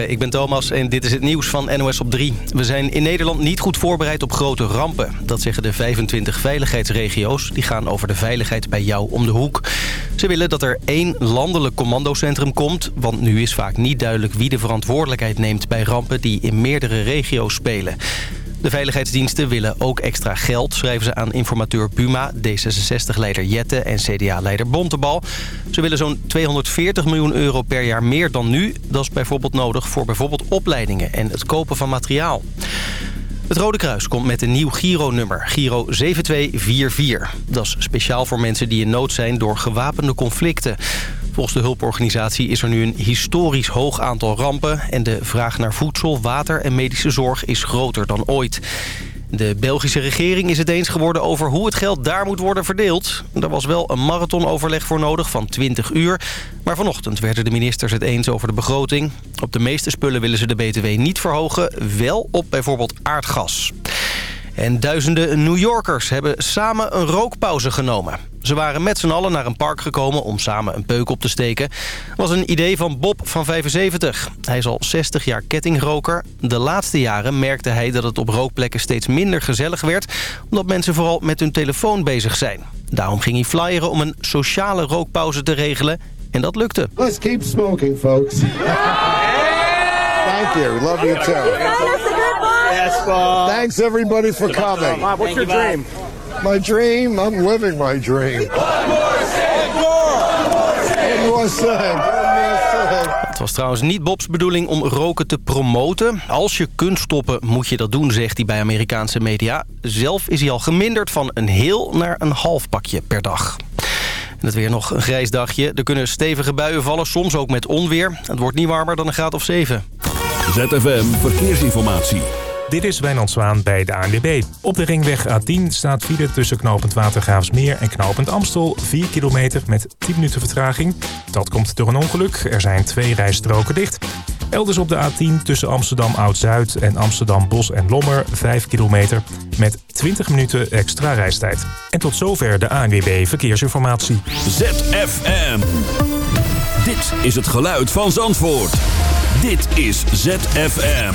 Ik ben Thomas en dit is het nieuws van NOS op 3. We zijn in Nederland niet goed voorbereid op grote rampen. Dat zeggen de 25 veiligheidsregio's. Die gaan over de veiligheid bij jou om de hoek. Ze willen dat er één landelijk commandocentrum komt... want nu is vaak niet duidelijk wie de verantwoordelijkheid neemt... bij rampen die in meerdere regio's spelen. De veiligheidsdiensten willen ook extra geld, schrijven ze aan informateur Buma... D66-leider Jette en CDA-leider Bontebal. Ze willen zo'n 240 miljoen euro per jaar meer dan nu. Dat is bijvoorbeeld nodig voor bijvoorbeeld opleidingen en het kopen van materiaal. Het Rode Kruis komt met een nieuw Giro-nummer, Giro 7244. Dat is speciaal voor mensen die in nood zijn door gewapende conflicten. Volgens de hulporganisatie is er nu een historisch hoog aantal rampen... en de vraag naar voedsel, water en medische zorg is groter dan ooit. De Belgische regering is het eens geworden over hoe het geld daar moet worden verdeeld. Er was wel een marathonoverleg voor nodig van 20 uur. Maar vanochtend werden de ministers het eens over de begroting. Op de meeste spullen willen ze de BTW niet verhogen. Wel op bijvoorbeeld aardgas. En duizenden New Yorkers hebben samen een rookpauze genomen. Ze waren met z'n allen naar een park gekomen om samen een peuk op te steken. Dat was een idee van Bob van 75. Hij is al 60 jaar kettingroker. De laatste jaren merkte hij dat het op rookplekken steeds minder gezellig werd... omdat mensen vooral met hun telefoon bezig zijn. Daarom ging hij flyeren om een sociale rookpauze te regelen. En dat lukte. Let's keep smoking, folks. Thank you. Love you too. Thanks everybody for coming. What's your dream? My dream? I'm living my dream. One more. One more. Het was trouwens niet Bobs bedoeling om roken te promoten. Als je kunt stoppen, moet je dat doen, zegt hij bij Amerikaanse media. Zelf is hij al geminderd van een heel naar een half pakje per dag. En het weer nog een grijs dagje. Er kunnen stevige buien vallen, soms ook met onweer. Het wordt niet warmer dan een graad of 7. ZFM Verkeersinformatie. Dit is Wijnand Zwaan bij de ANWB. Op de ringweg A10 staat file tussen knooppunt Watergraafsmeer en knooppunt Amstel. 4 kilometer met 10 minuten vertraging. Dat komt door een ongeluk. Er zijn twee rijstroken dicht. Elders op de A10 tussen Amsterdam Oud-Zuid en Amsterdam Bos en Lommer 5 kilometer met 20 minuten extra reistijd. En tot zover de ANWB Verkeersinformatie. ZFM. Dit is het geluid van Zandvoort. Dit is ZFM.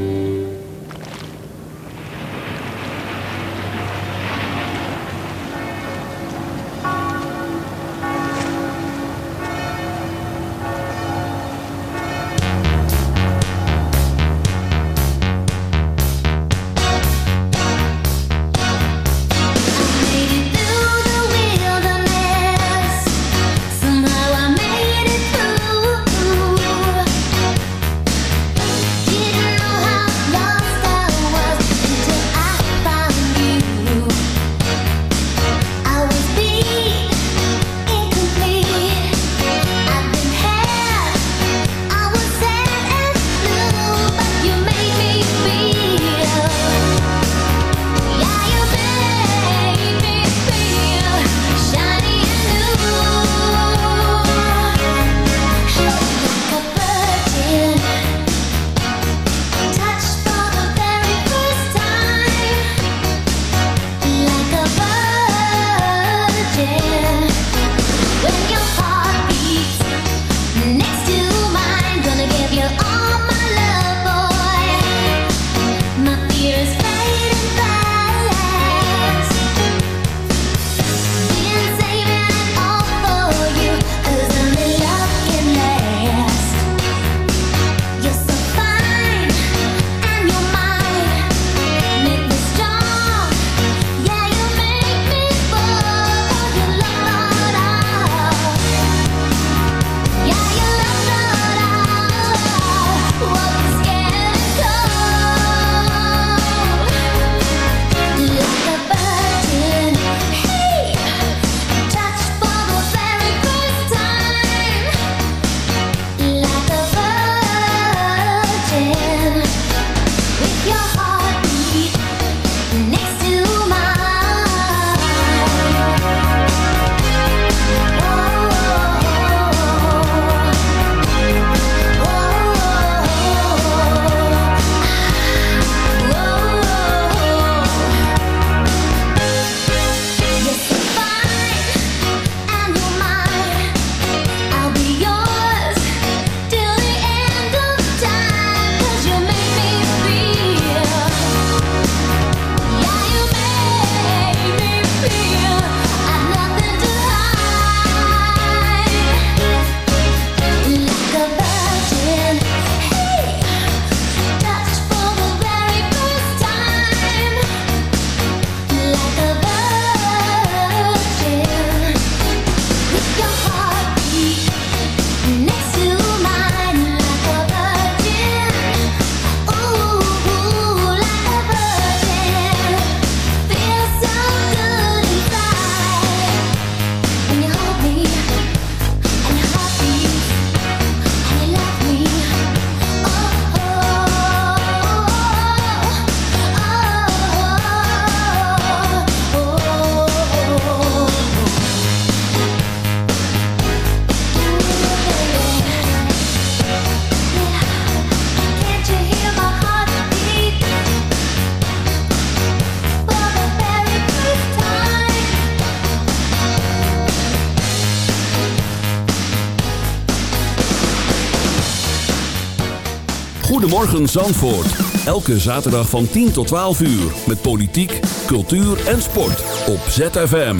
Goedemorgen Zandvoort. Elke zaterdag van 10 tot 12 uur. Met politiek, cultuur en sport. Op ZFM.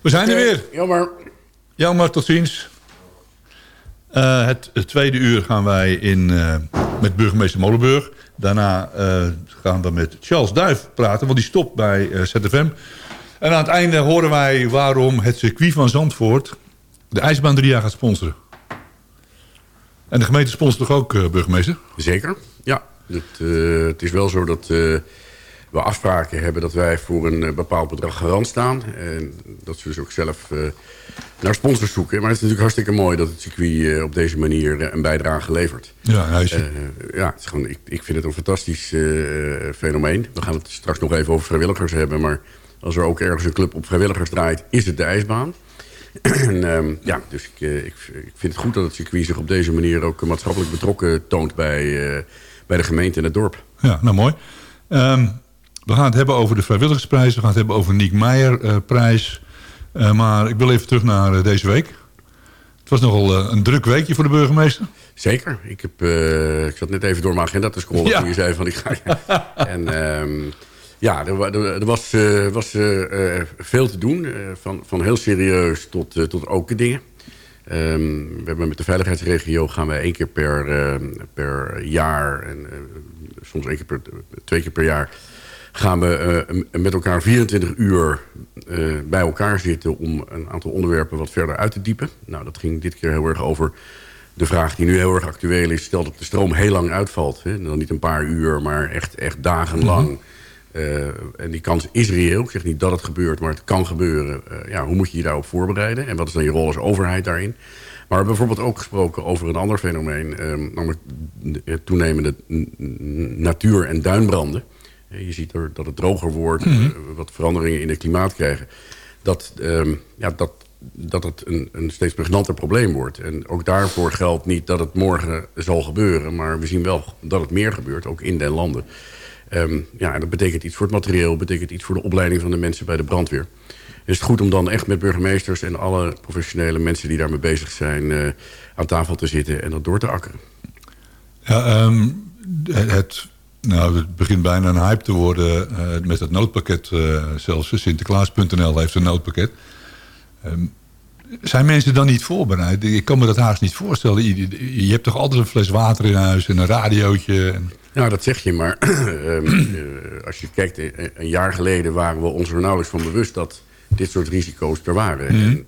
We zijn er weer. Jammer. Jammer, tot ziens. Uh, het, het, tweede uur gaan wij in, uh, met burgemeester Molenburg. Daarna uh, gaan we met Charles Duif praten, want die stopt bij ZFM. En aan het einde horen wij waarom het circuit van Zandvoort... de ijsbaan drie jaar gaat sponsoren. En de gemeente sponsort toch ook, burgemeester? Zeker, ja. Het, het, is wel zo dat we afspraken hebben... dat wij voor een bepaald bedrag garant staan. En dat ze dus ook zelf naar sponsors zoeken. Maar het is natuurlijk hartstikke mooi dat het circuit op deze manier een bijdrage levert. Ja, uh, ja het is gewoon, ik, ik vind het een fantastisch fenomeen. We gaan het straks nog even over vrijwilligers hebben. Maar als er ook ergens een club op vrijwilligers draait, is het de ijsbaan. en, um, ja, dus ik, uh, ik, ik, vind het goed dat het circuit zich op deze manier ook maatschappelijk betrokken toont bij, bij de gemeente en het dorp. Ja, nou mooi. Um, we gaan het hebben over de vrijwilligersprijs. We gaan het hebben over Niek Meijer prijs. Uh, maar ik wil even terug naar uh, deze week. Het was nogal uh, een druk weekje voor de burgemeester. Zeker. Ik, heb, ik zat net even door mijn agenda te scrollen ja. toen je zei van ik ga... en um, ja, er, er, er was, was veel te doen. van, van heel serieus tot, tot ook dingen. Um, we hebben met de veiligheidsregio gaan wij één keer per, per jaar... en soms één keer per, twee keer per jaar gaan we met elkaar 24 uur bij elkaar zitten... om een aantal onderwerpen wat verder uit te diepen. Nou, dat ging dit keer heel erg over de vraag die nu heel erg actueel is. Stel dat de stroom heel lang uitvalt. Hè, dan niet een paar uur, maar echt, echt dagenlang. -hmm. Uh, en die kans is reëel. Ik zeg niet dat het gebeurt, maar het kan gebeuren. ja, hoe moet je je daarop voorbereiden? En wat is dan je rol als overheid daarin? Maar we hebben bijvoorbeeld ook gesproken over een ander fenomeen. namelijk toenemende natuur- en duinbranden. Je ziet er dat het droger wordt, mm -hmm. wat veranderingen in het klimaat krijgen. Dat, um, ja, dat, dat het een, een steeds pregnanter probleem wordt. En ook daarvoor geldt niet dat het morgen zal gebeuren... maar we zien wel dat het meer gebeurt, ook in den landen. Um, ja, en dat betekent iets voor het materieel... betekent iets voor de opleiding van de mensen bij de brandweer. is het goed om dan echt met burgemeesters... en alle professionele mensen die daarmee bezig zijn... Uh, aan tafel te zitten en dat door te akkeren. Ja, um, het nou, het begint bijna een hype te worden uh, met het noodpakket uh, zelfs. Sinterklaas.nl heeft een noodpakket. Um, zijn mensen dan niet voorbereid? Ik kan me dat haast niet voorstellen. Je, je hebt toch altijd een fles water in huis en een radiootje? En... Nou, dat zeg je, maar um, als je kijkt... een jaar geleden waren we ons er nauwelijks van bewust... dat dit soort risico's er waren. Mm -hmm.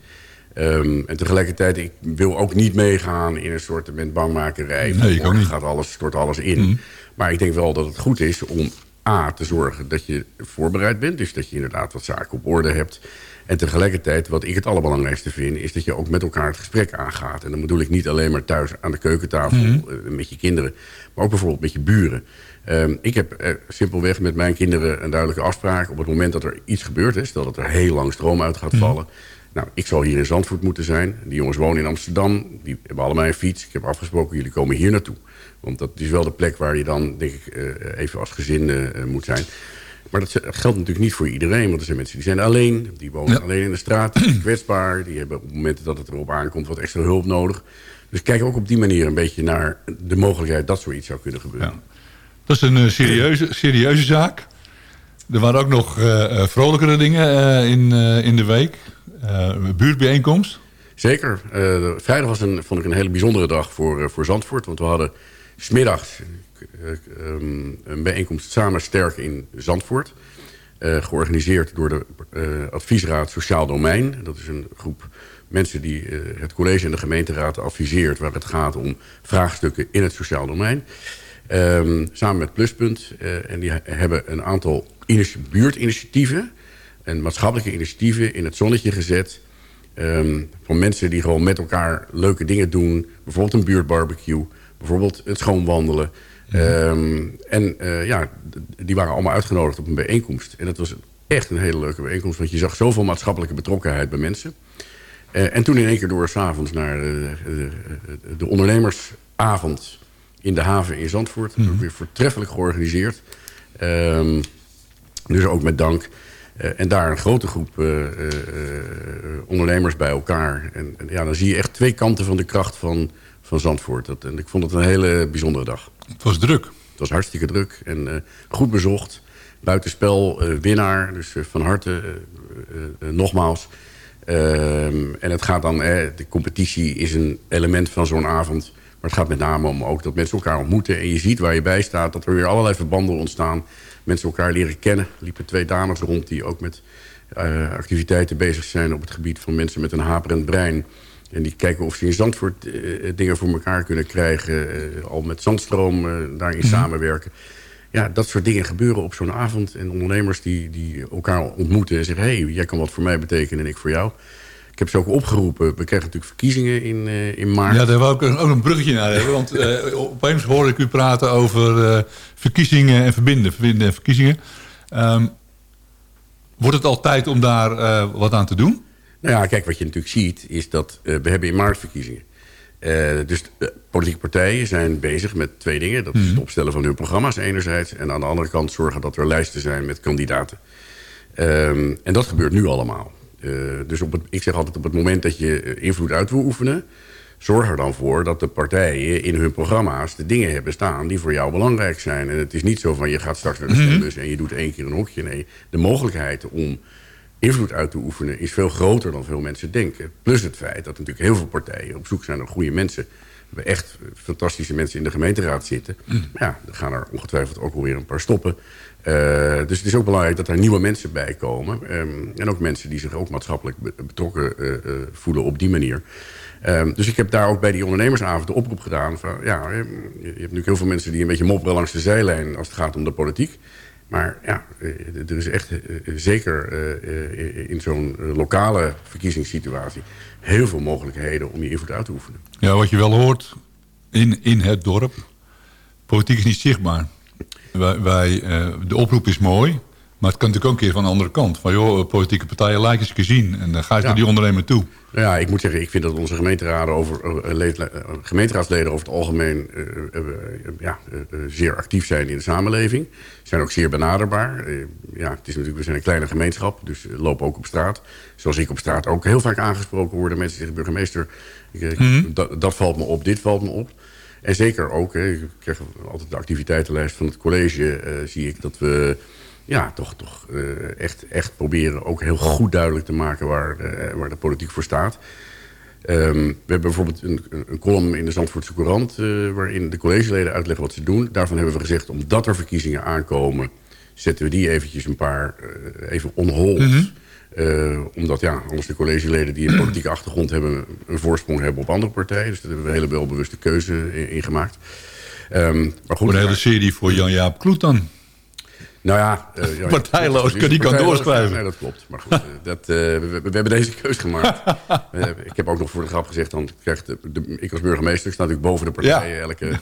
en, um, en tegelijkertijd, ik wil ook niet meegaan in een soort bangmakerij. Nee, ik ook niet. Gaat alles, stort alles in. Mm -hmm. Maar ik denk wel dat het goed is om A, te zorgen dat je voorbereid bent. Dus dat je inderdaad wat zaken op orde hebt. En tegelijkertijd, wat ik het allerbelangrijkste vind... is dat je ook met elkaar het gesprek aangaat. En dan bedoel ik niet alleen maar thuis aan de keukentafel mm -hmm. met je kinderen... maar ook bijvoorbeeld met je buren. Um, ik heb uh, simpelweg met mijn kinderen een duidelijke afspraak... op het moment dat er iets gebeurt, is, stel dat er heel lang stroom uit gaat vallen... Mm -hmm. Nou, ik zal hier in Zandvoort moeten zijn. Die jongens wonen in Amsterdam. Die hebben allemaal een fiets. Ik heb afgesproken, jullie komen hier naartoe. Want dat is wel de plek waar je dan, denk ik, uh, even als gezin moet zijn. Maar dat geldt natuurlijk niet voor iedereen. Want er zijn mensen die zijn alleen. Die wonen ja. alleen in de straat. Die zijn kwetsbaar. Die hebben op momenten dat het erop aankomt wat extra hulp nodig. Dus kijk ook op die manier een beetje naar de mogelijkheid dat zoiets zou kunnen gebeuren. Ja. Dat is een uh, serieuze, serieuze zaak. Er waren ook nog uh, vrolijkere dingen uh, in, in de week. buurtbijeenkomst. Zeker. vrijdag was een, vond ik een hele bijzondere dag voor, voor Zandvoort. Want we hadden smiddags um, een bijeenkomst Samen Sterk in Zandvoort. Uh, georganiseerd door de uh, adviesraad Sociaal Domein. Dat is een groep mensen die het college en de gemeenteraad adviseert... waar het gaat om vraagstukken in het sociaal domein. Um, samen met Pluspunt. en die hebben een aantal buurtinitiatieven... en maatschappelijke initiatieven in het zonnetje gezet... Um, van mensen die gewoon met elkaar leuke dingen doen. Bijvoorbeeld een buurtbarbecue bijvoorbeeld het schoonwandelen. Mm -hmm. um, en uh, ja, die waren allemaal uitgenodigd op een bijeenkomst. En dat was echt een hele leuke bijeenkomst. Want je zag zoveel maatschappelijke betrokkenheid bij mensen. Uh, en toen in één keer door s'avonds naar de, de, de, ondernemersavond in de haven in Zandvoort. Mm -hmm. Weer voortreffelijk georganiseerd. Um, dus ook met dank. Uh, en daar een grote groep uh, uh, ondernemers bij elkaar. En, en, ja, dan zie je echt twee kanten van de kracht van, van Zandvoort. Dat, en ik vond het een hele bijzondere dag. Het was druk. Het was hartstikke druk en goed bezocht. Buitenspel, winnaar. Dus van harte nogmaals. Ehm, en het gaat dan, de competitie is een element van zo'n avond. Maar het gaat met name om ook dat mensen elkaar ontmoeten. En je ziet waar je bij staat dat er weer allerlei verbanden ontstaan. Mensen elkaar leren kennen. Er liepen twee dames rond die ook met uh, activiteiten bezig zijn... op het gebied van mensen met een haperend brein. En die kijken of ze in Zandvoort uh, dingen voor elkaar kunnen krijgen. Uh, al met Zandstroom daarin mm samenwerken. Ja, dat soort dingen gebeuren op zo'n avond. En ondernemers die, die elkaar ontmoeten en zeggen... hé, hey, jij kan wat voor mij betekenen en ik voor jou. Ik heb ze ook opgeroepen. We krijgen natuurlijk verkiezingen in, uh, in maart. Ja, daar wou ik ook een bruggetje naar hebben. Want uh, opeens hoorde ik u praten over uh, verkiezingen en verbinden. Verbinden en verkiezingen. Um, wordt het al tijd om daar wat aan te doen? Nou ja, kijk, wat je natuurlijk ziet is dat we hebben in maart verkiezingen. dus politieke partijen zijn bezig met twee dingen. Dat is het mhm. opstellen van hun programma's enerzijds. En aan de andere kant zorgen dat er lijsten zijn met kandidaten. Um, en dat gebeurt nu allemaal. Uh, dus op het, ik zeg altijd op het moment dat je eh, invloed uit wil oefenen... zorg er dan voor dat de partijen in hun programma's de dingen hebben staan... die voor jou belangrijk zijn. En het is niet zo van je gaat straks naar de mhm. stembus en je doet één keer een hokje. Nee, de mogelijkheid om invloed uit te oefenen is veel groter dan veel mensen denken. Plus het feit dat natuurlijk heel veel partijen op zoek zijn naar goede mensen. We hebben echt fantastische mensen in de gemeenteraad zitten. Mhm. Ja, er gaan er ongetwijfeld ook alweer een paar stoppen. Uh, dus het is ook belangrijk dat er nieuwe mensen bij komen. Um, en ook mensen die zich ook maatschappelijk betrokken uh, uh, voelen op die manier. Um, dus ik heb daar ook bij die ondernemersavond de oproep gedaan. Van, ja, je hebt natuurlijk heel veel mensen die een beetje mopperen langs de zijlijn... als het gaat om de politiek. Maar ja, er is echt zeker in zo'n lokale verkiezingssituatie... heel veel mogelijkheden om je invloed uit te oefenen. Ja, wat je wel hoort in, in het dorp... politiek is niet zichtbaar. Wij, wij de oproep is mooi, maar het kan natuurlijk ook een keer van de andere kant. Van joh, politieke partijen lijken eens gezien. En dan ga je ja. naar die ondernemer toe. Ja, ik moet zeggen, ik vind dat onze gemeenteraden over, uh, leed, uh, gemeenteraadsleden over het algemeen ja, zeer actief zijn in de samenleving. Zijn ook zeer benaderbaar. ja, het is natuurlijk, we zijn een kleine gemeenschap, dus lopen ook op straat. Zoals ik op straat ook heel vaak aangesproken worden. Mensen zeggen, burgemeester, ik, mm -hmm. dat, dat valt me op, dit valt me op. En zeker ook, hè, ik krijg altijd de activiteitenlijst van het college... Zie ik dat we ja, toch, toch uh, echt, echt proberen ook heel goed duidelijk te maken... waar, uh, waar de politiek voor staat. Um, we hebben bijvoorbeeld een, een column in de Zandvoortse Courant... waarin de collegeleden uitleggen wat ze doen. Daarvan hebben we gezegd, omdat er verkiezingen aankomen... zetten we die eventjes een paar even on hold... Mm -hmm. Uh, omdat ja, anders de collegeleden die een politieke achtergrond hebben... een voorsprong hebben op andere partijen. Dus daar hebben we een hele welbewuste keuze in, gemaakt. Um, maar goed, een hele serie voor Jan-Jaap Kloet dan. Nou ja... Uh, ja Partijloos, kan die kan doorschrijven. Nee, dat klopt. Maar goed, uh, dat, uh, we, we, hebben deze keuze gemaakt. ik heb ook nog voor de grap gezegd... dan krijgt de, de, ik als burgemeester, ik sta natuurlijk boven de partijen... Ja. Elke,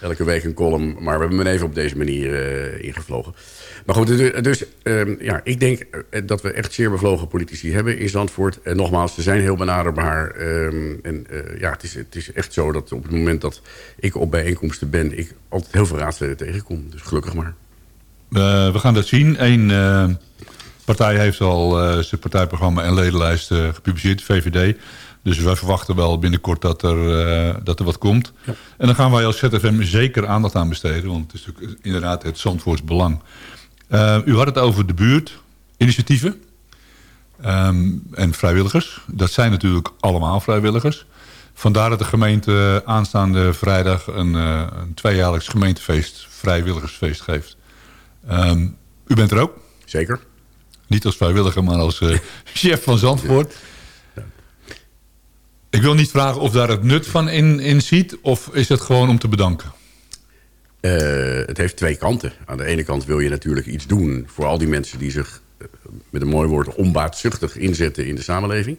elke week een column. Maar we hebben hem even op deze manier ingevlogen. Maar goed, dus, dus um, ja, ik denk eh, dat we echt zeer bevlogen politici hebben in Zandvoort. En nogmaals, ze zijn heel benaderbaar. Um, en ja, het is, het is echt zo dat op het moment dat ik op bijeenkomsten ben... ik altijd heel veel raadsleden tegenkom. Dus gelukkig maar. Uh, we gaan dat zien. Eén partij heeft al zijn partijprogramma en ledenlijst gepubliceerd, VVD. Dus wij verwachten wel binnenkort dat er, dat er wat komt. Ja. En dan gaan wij als ZFM zeker aandacht aan besteden. Want het is natuurlijk inderdaad het Zandvoorts belang... Uh, u had het over de buurtinitiatieven um, en vrijwilligers. Dat zijn natuurlijk allemaal vrijwilligers. Vandaar dat de gemeente aanstaande vrijdag een, uh, een tweejaarlijks gemeentefeest, vrijwilligersfeest geeft. Um, u bent er ook? Zeker. Niet als vrijwilliger, maar als uh, chef van Zandvoort. Ja. Ik wil niet vragen of daar het nut van in, in ziet... of is het gewoon om te bedanken? Uh, het heeft twee kanten. Aan de ene kant wil je natuurlijk iets doen... voor al die mensen die zich, uh, met een mooi woord... onbaatzuchtig inzetten in de samenleving.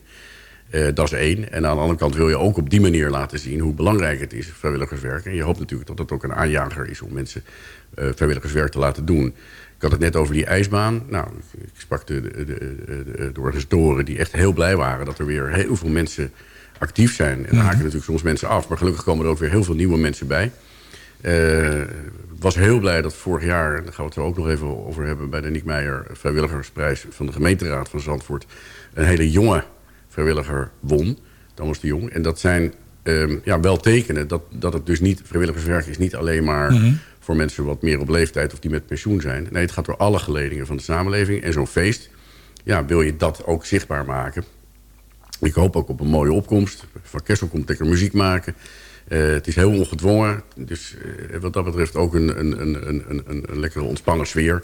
Uh, dat is één. En aan de andere kant wil je ook op die manier laten zien... hoe belangrijk het is, vrijwilligerswerk. En je hoopt natuurlijk dat het ook een aanjager is... om mensen vrijwilligerswerk te laten doen. Ik had het net over die ijsbaan. Nou, ik sprak de, de, de, de organisatoren die echt heel blij waren... dat er weer heel veel mensen actief zijn. En dan haken natuurlijk soms mensen af. Maar gelukkig komen er ook weer heel veel nieuwe mensen bij... Uh, was heel blij dat vorig jaar, daar gaan we het er ook nog even over hebben... bij de Niek Meijer vrijwilligersprijs van de gemeenteraad van Zandvoort... een hele jonge vrijwilliger won, Thomas de Jong. En dat zijn ehm, ja, wel tekenen dat, dat het dus niet... vrijwilligerswerk is niet alleen maar Mhm. voor mensen wat meer op leeftijd... of die met pensioen zijn. Nee, het gaat door alle geledingen van de samenleving. En zo'n feest, ja, wil je dat ook zichtbaar maken. Ik hoop ook op een mooie opkomst. Van Kessel komt lekker muziek maken. Eh, het is heel ongedwongen. Dus eh, wat dat betreft ook een, een, een, een, een, een lekkere ontspannen sfeer.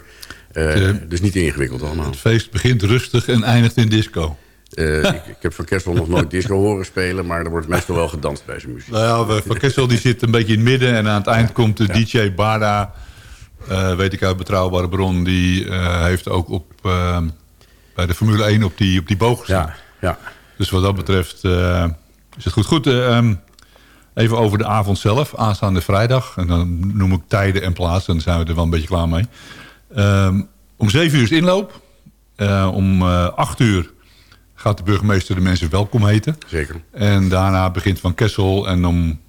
Eh, dus niet ingewikkeld allemaal. Het feest begint rustig en eindigt in disco. Eh, ik, ik heb Van Kessel nog nooit disco horen spelen... maar er wordt meestal wel gedanst bij zijn muziek. Nou ja, Van Kessel die zit een beetje in het midden. En aan het eind komt de DJ Barda. eh, weet ik uit betrouwbare bron. Die eh, heeft ook op, bij de Formule 1 op die, op die boog gestaan. Ja, ja. Dus wat dat betreft is het goed. Goed, eh, ehm, even over de avond zelf. Aanstaande vrijdag. En dan noem ik tijden en plaatsen. En dan zijn we er wel een beetje klaar mee. Ehm, om 7 uur is inloop. Om eh 8 uur gaat de burgemeester de mensen welkom heten. Zeker. En daarna begint Van Kessel. En om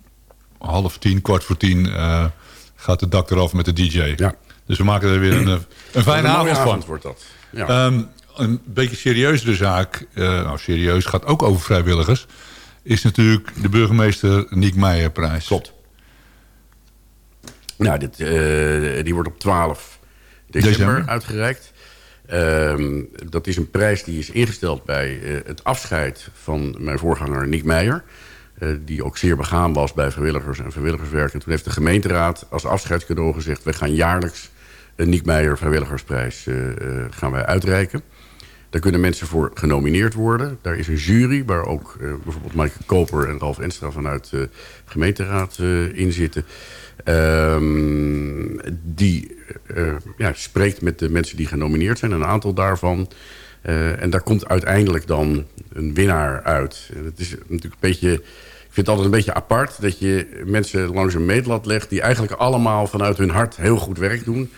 half tien, kwart voor tien... eh, gaat het dak eraf met de DJ. Ja. Dus we maken er weer een, eh, een fijne Een avond van. wordt dat. Ja. Ehm, een beetje serieuzere zaak, eh, nou serieus, gaat ook over vrijwilligers... is natuurlijk de burgemeester Niek Meijerprijs. Klopt. Nou, dit, die wordt op 12 december, December. uitgereikt. Ehm, dat is een prijs die is ingesteld bij eh, het afscheid van mijn voorganger Niek Meijer. eh, die ook zeer begaan was bij vrijwilligers en vrijwilligerswerk. En toen heeft de gemeenteraad als afscheidscadeau gezegd... we gaan jaarlijks een Niek Meijer vrijwilligersprijs eh, gaan wij uitreiken. Daar kunnen mensen voor genomineerd worden. Daar is een jury waar ook bijvoorbeeld Maaike Koper en Ralf Enstra vanuit de gemeenteraad in zitten. Ehm, die eh, ja, spreekt met de mensen die genomineerd zijn, een aantal daarvan. Eh, en daar komt uiteindelijk dan een winnaar uit. Het is natuurlijk een beetje... Ik vind het altijd een beetje apart dat je mensen langs een meetlat legt... die eigenlijk allemaal vanuit hun hart heel goed werk doen.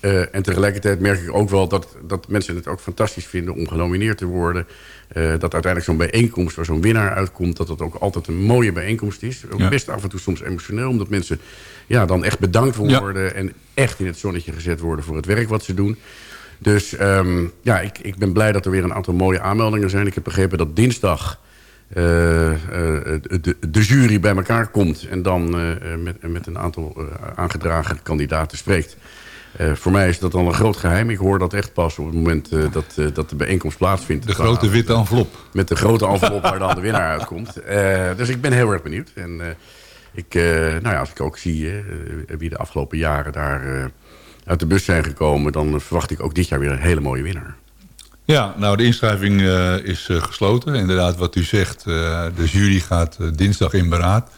Eh, en tegelijkertijd merk ik ook wel dat, dat mensen het ook fantastisch vinden om genomineerd te worden. Eh, dat uiteindelijk zo'n bijeenkomst waar zo'n winnaar uitkomt... dat dat ook altijd een mooie bijeenkomst is. Ook Ja. best af en toe soms emotioneel, omdat mensen ja, dan echt bedankt worden... en echt in het zonnetje gezet worden voor het werk wat ze doen. Dus ehm, ja, ik, ik ben blij dat er weer een aantal mooie aanmeldingen zijn. Ik heb begrepen dat dinsdag eh, de, de jury bij elkaar komt... en dan met, met een aantal aangedragen kandidaten spreekt. Eh, voor mij is dat al een groot geheim. Ik hoor dat echt pas op het moment eh, dat, eh, dat de bijeenkomst plaatsvindt. De grote witte envelop. Met de grote envelop waar dan de winnaar uitkomt. Dus ik ben heel erg benieuwd. En ik, nou ja, als ik ook zie wie de afgelopen jaren daar uit de bus zijn gekomen... dan verwacht ik ook dit jaar weer een hele mooie winnaar. Ja, nou de inschrijving is gesloten. Inderdaad, wat u zegt, de jury gaat dinsdag in beraad.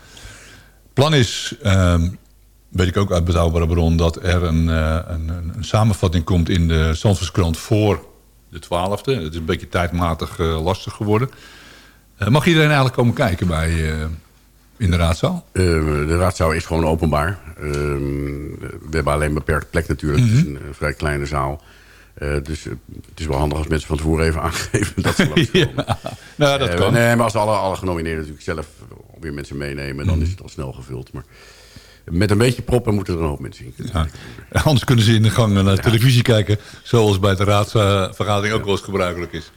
plan is, ehm, weet ik ook uit betrouwbare bron... dat er een, eh, een, een, een samenvatting komt in de Zandvoortskrant voor de 12e. Het is een beetje tijdmatig eh, lastig geworden. Eh, mag iedereen eigenlijk komen kijken bij, in de raadzaal? De raadzaal is gewoon openbaar. Ehm, we hebben alleen beperkt plek natuurlijk. Het is een eh, vrij kleine zaal. Dus het is wel handig als mensen van tevoren even aangeven dat ze langskomen. Nou, dat kan. nee, maar als alle, alle genomineerden natuurlijk zelf weer mensen meenemen... dan is het al snel gevuld. Maar met een beetje proppen moeten er een hoop mensen in kunnen. Ja. Anders kunnen ze in de gang naar televisie kijken... zoals bij de raadsvergadering ook wel eens gebruikelijk is.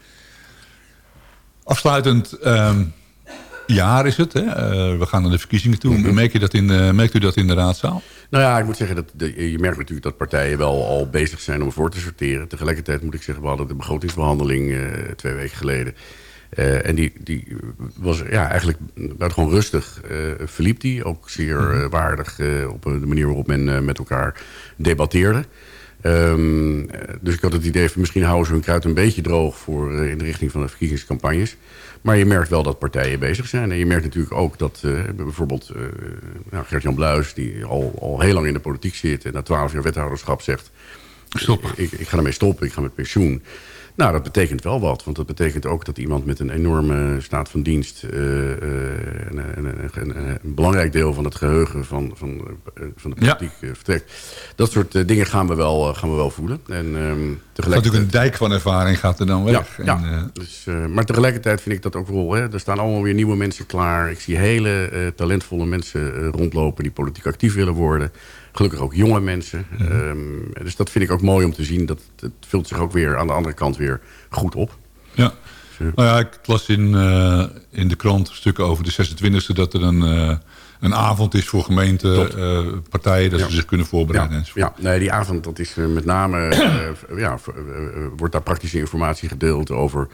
Afsluitend ehm, jaar is het. Hè? Eh, we gaan naar de verkiezingen toe. Merk je dat in de, merkt u dat in de raadzaal? Nou ja, ik moet zeggen, dat de, je merkt natuurlijk dat partijen wel al bezig zijn om voor te sorteren. Tegelijkertijd moet ik zeggen, we hadden de begrotingsbehandeling eh, twee weken geleden. Eh, en die, die was ja, eigenlijk buitengewoon rustig. eh verliep die, ook zeer eh, waardig op de manier waarop men met elkaar debatteerde. Ehm, eh, dus ik had het idee van misschien houden ze hun kruid een beetje droog voor in de richting van de verkiezingscampagnes. Maar je merkt wel dat partijen bezig zijn. En je merkt natuurlijk ook dat bijvoorbeeld eh, nou, Gert-Jan Bluis... die al, al heel lang in de politiek zit en na twaalf jaar wethouderschap zegt... Stoppen. Ik, ik ga ermee stoppen, ik ga met pensioen. Nou, dat betekent wel wat. Want dat betekent ook dat iemand met een enorme staat van dienst... eh, eh, een, een, belangrijk deel van het geheugen van, van, eh, van de politiek vertrekt. Dat soort dingen gaan we wel, gaan we wel voelen. En ehm Er gaat natuurlijk tegelijkertijd... een dijk van ervaring gaat er dan weg. Ja, En, ja. Dus, maar tegelijkertijd vind ik dat ook wel. Hè, er staan allemaal weer nieuwe mensen klaar. Ik zie hele talentvolle mensen rondlopen die politiek actief willen worden. Gelukkig ook jonge mensen. Ehm, dus dat vind ik ook mooi om te zien. Dat het vult zich ook weer aan de andere kant weer goed op. ja. Nou ja, ik las in, uh, in de krant stukken over de 26e... dat er een, uh, een avond is voor gemeentepartijen... Uh, dat ja. ze zich kunnen voorbereiden. Ja, ja, nee, die avond dat is met name... ja, wordt daar praktische informatie gedeeld over...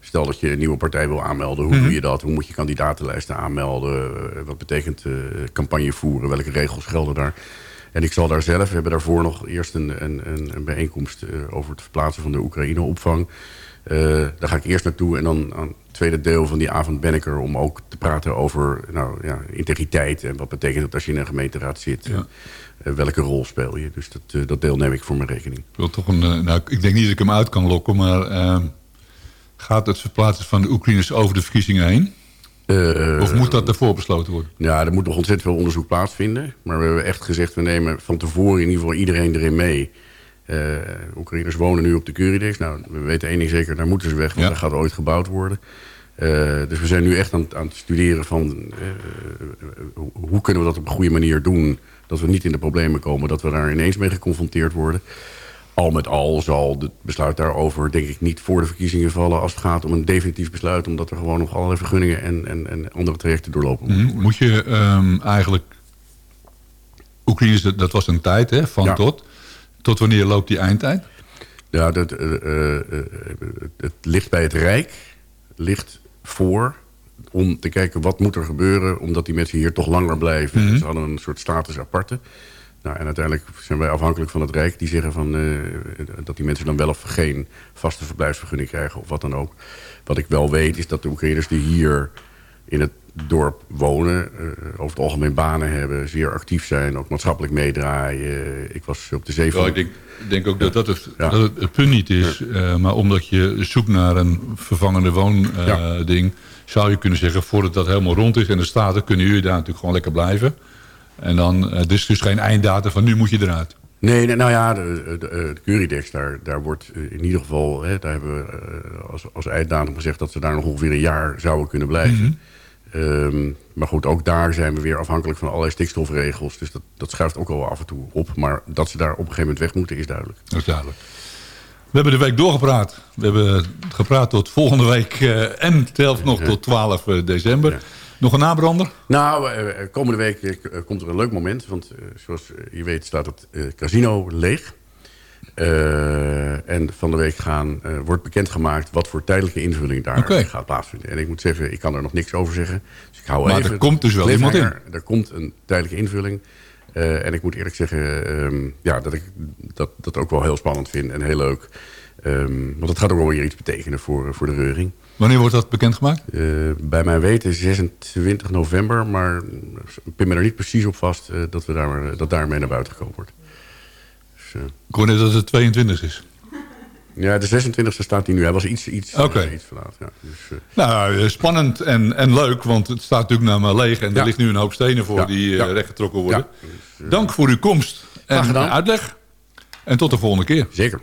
Stel dat je een nieuwe partij wil aanmelden. Hoe doe je dat? Hoe moet je kandidatenlijsten aanmelden? Wat betekent campagne voeren? Welke regels gelden daar? En ik zal daar zelf, we hebben daarvoor nog eerst een, een, een bijeenkomst over het verplaatsen van de Oekraïne-opvang. Uh, daar ga ik eerst naartoe en dan aan het tweede deel van die avond ben ik er om ook te praten over nou, ja, integriteit. En wat betekent het als je in een gemeenteraad zit. Ja. Uh, welke rol speel je? Dus dat, uh, dat deel neem ik voor mijn rekening. Ik, wil toch een, nou, ik denk niet dat ik hem uit kan lokken, maar gaat het verplaatsen van de Oekraïners over de verkiezingen heen? Of moet dat ervoor besloten worden? Ja, er moet nog ontzettend veel onderzoek plaatsvinden. Maar we hebben echt gezegd, we nemen van tevoren in ieder geval iedereen erin mee. Uh, Oekraïners wonen nu op de Curidex. Nou, we weten één ding zeker, daar moeten ze weg, want ja. daar gaat ooit gebouwd worden. Uh, dus we zijn nu echt aan, aan het studeren van... Hoe kunnen we dat op een goede manier doen... dat we niet in de problemen komen, dat we daar ineens mee geconfronteerd worden. Al met al zal het besluit daarover denk ik niet voor de verkiezingen vallen... als het gaat om een definitief besluit... omdat er gewoon nog allerlei vergunningen en, en, en andere trajecten doorlopen mm, Moet je um, eigenlijk... Oekraïners, dat was een tijd hè, van ja. tot... Tot wanneer loopt die eindtijd? Ja, dat, uh, uh, het ligt bij het Rijk. ligt voor om te kijken wat moet er gebeuren... omdat die mensen hier toch langer blijven. Mm -hmm. Ze hadden een soort status aparte. Nou, en uiteindelijk zijn wij afhankelijk van het Rijk. Die zeggen van, uh, dat die mensen dan wel of geen vaste verblijfsvergunning krijgen... of wat dan ook. Wat ik wel weet is dat de Oekraïners die hier in het dorp wonen, uh, over het algemeen banen hebben, zeer actief zijn, ook maatschappelijk meedraaien. Ik was op de zee van... Ja, ik denk, denk ook dat dat het, ja. dat het, het punt niet is, uh, maar omdat je zoekt naar een vervangende woonding, ja. zou je kunnen zeggen, voordat dat helemaal rond is en de staten, kunnen jullie daar natuurlijk gewoon lekker blijven. En dan, uh, dus dus geen einddatum van nu moet je eruit. Nee, nou ja, de, de, de Curidex, daar, daar wordt in ieder geval... Hè, daar hebben we als, als einddatum gezegd dat ze daar nog ongeveer een jaar zouden kunnen blijven. Mm -hmm. Um, maar goed, ook daar zijn we weer afhankelijk van allerlei stikstofregels. Dus dat, dat schuift ook al af en toe op. Maar dat ze daar op een gegeven moment weg moeten is duidelijk. Dat is duidelijk. We hebben de week doorgepraat. We hebben gepraat tot volgende week uh, en telft nog tot 12 december. Ja. Nog een nabrander? Nou, uh, komende week uh, komt er een leuk moment. Want zoals je weet staat het casino leeg. Uh, en van de week gaan, uh, wordt bekendgemaakt wat voor tijdelijke invulling daar okay. gaat plaatsvinden. En ik moet zeggen, ik kan er nog niks over zeggen. Dus ik hou maar even er komt dus wel iemand in. Er komt een tijdelijke invulling. Uh, en ik moet eerlijk zeggen um, ja, dat ik dat, dat ook wel heel spannend vind en heel leuk. Um, want het gaat ook wel weer iets betekenen voor, voor de reuring. Wanneer wordt dat bekendgemaakt? bij mijn weten 26 november, maar ik pin me er niet precies op vast dat, we daar, dat daarmee naar buiten gekomen wordt. Dus, ik hoor net dat het 22 is. Ja, de 26e staat hij nu. Hij was iets, iets, okay. iets verlaat. Ja. Dus. Nou, spannend en, en leuk, want het staat natuurlijk naar me leeg. En ja. er ligt nu een hoop stenen voor ja. die rechtgetrokken worden. Dus, Dank voor uw komst en uitleg. En tot de volgende keer. Zeker.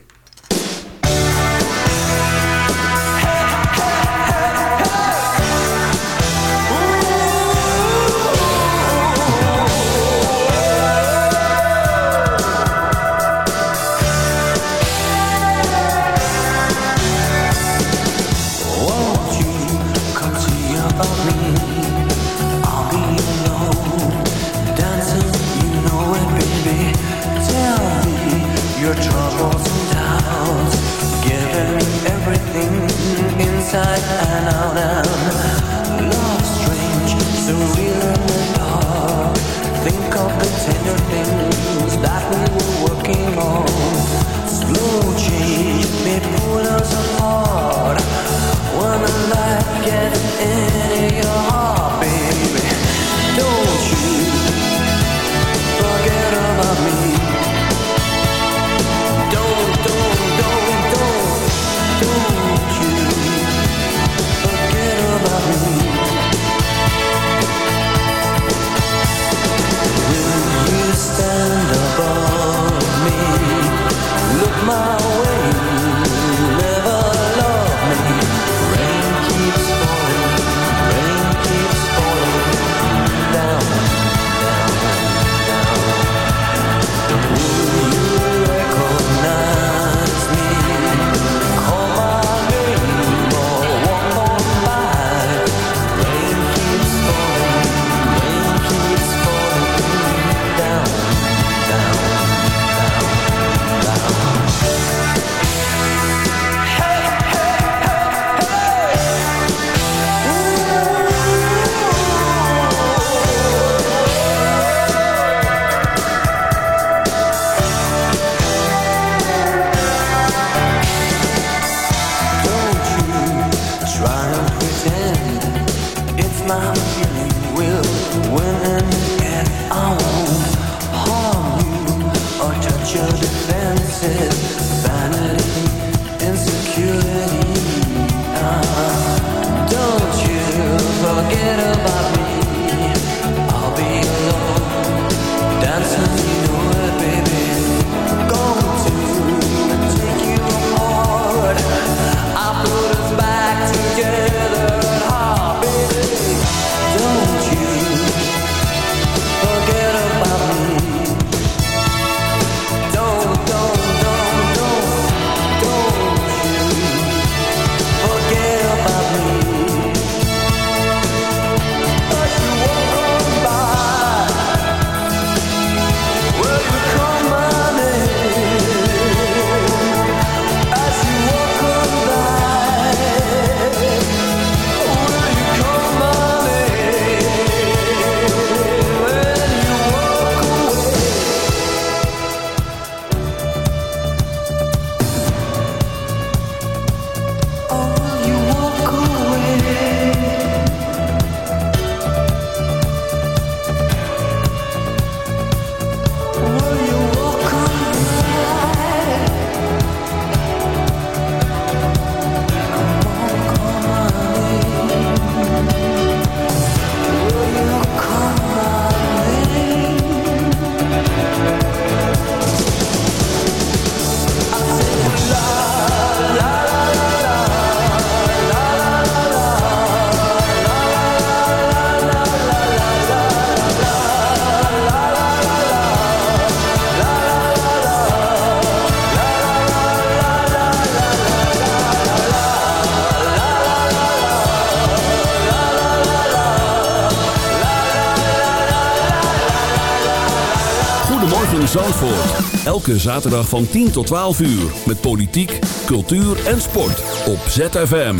Elke zaterdag van 10 tot 12 uur. Met politiek, cultuur en sport. Op ZFM.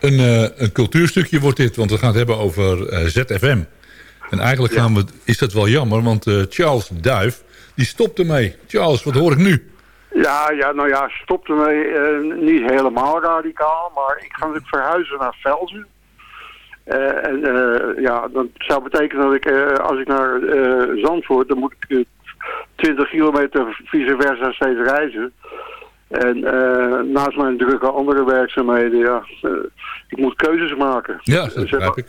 Een, uh, een cultuurstukje wordt dit, want we gaan het hebben over uh, ZFM. En eigenlijk gaan we, is dat wel jammer, want uh, Charles Duif, die stopt ermee. Charles, wat hoor ik nu? Ja, ja nou ja, stopt ermee. niet helemaal radicaal, maar ik ga natuurlijk verhuizen naar Velzen. Uh, en uh, ja, dat zou betekenen dat ik, uh, als ik naar Zandvoort, dan moet ik 20 kilometer vice versa steeds reizen. En naast mijn drukke andere werkzaamheden, ja, ik moet keuzes maken. Ja, dat begrijp ik.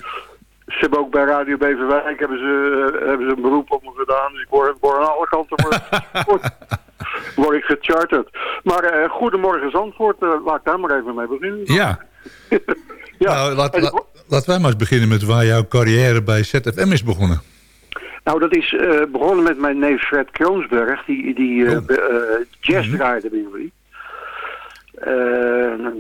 Ze hebben ook bij Radio Beverwijk hebben ze, hebben ze een beroep op me gedaan. Dus ik word, word aan alle kanten word, word, ik gecharterd. Maar goedemorgen Zandvoort, laat ik daar maar even mee beginnen. Ja. ja. Nou, laat, laten wij maar eens beginnen met waar jouw carrière bij ZFM is begonnen. Nou, dat is uh, begonnen met mijn neef Fred Kroonsberg, die, die uh, jazz mhm. draaide bij jullie.